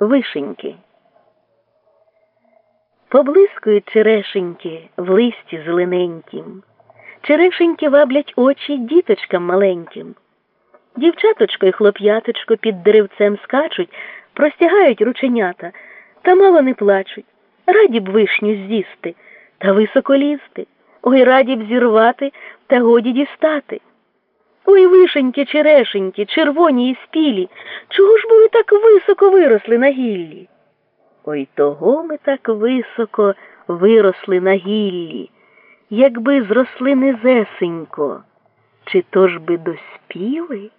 Вишеньки. Поблискують черешеньки в листі зелененькім. Черешеньки ваблять очі діточкам маленьким. Дівчаточко і хлоп'яточко під деревцем скачуть, простягають рученята, та мало не плачуть. Раді б вишню з'їсти та високо лізти. Ой, раді б зірвати та годі дістати. Ой, вишеньки, черешеньки, червоні і спілі, чого ж бо ви так високо виросли на гіллі? Ой того ми так високо виросли на гіллі, якби зросли низесенько, чи то ж би доспіли?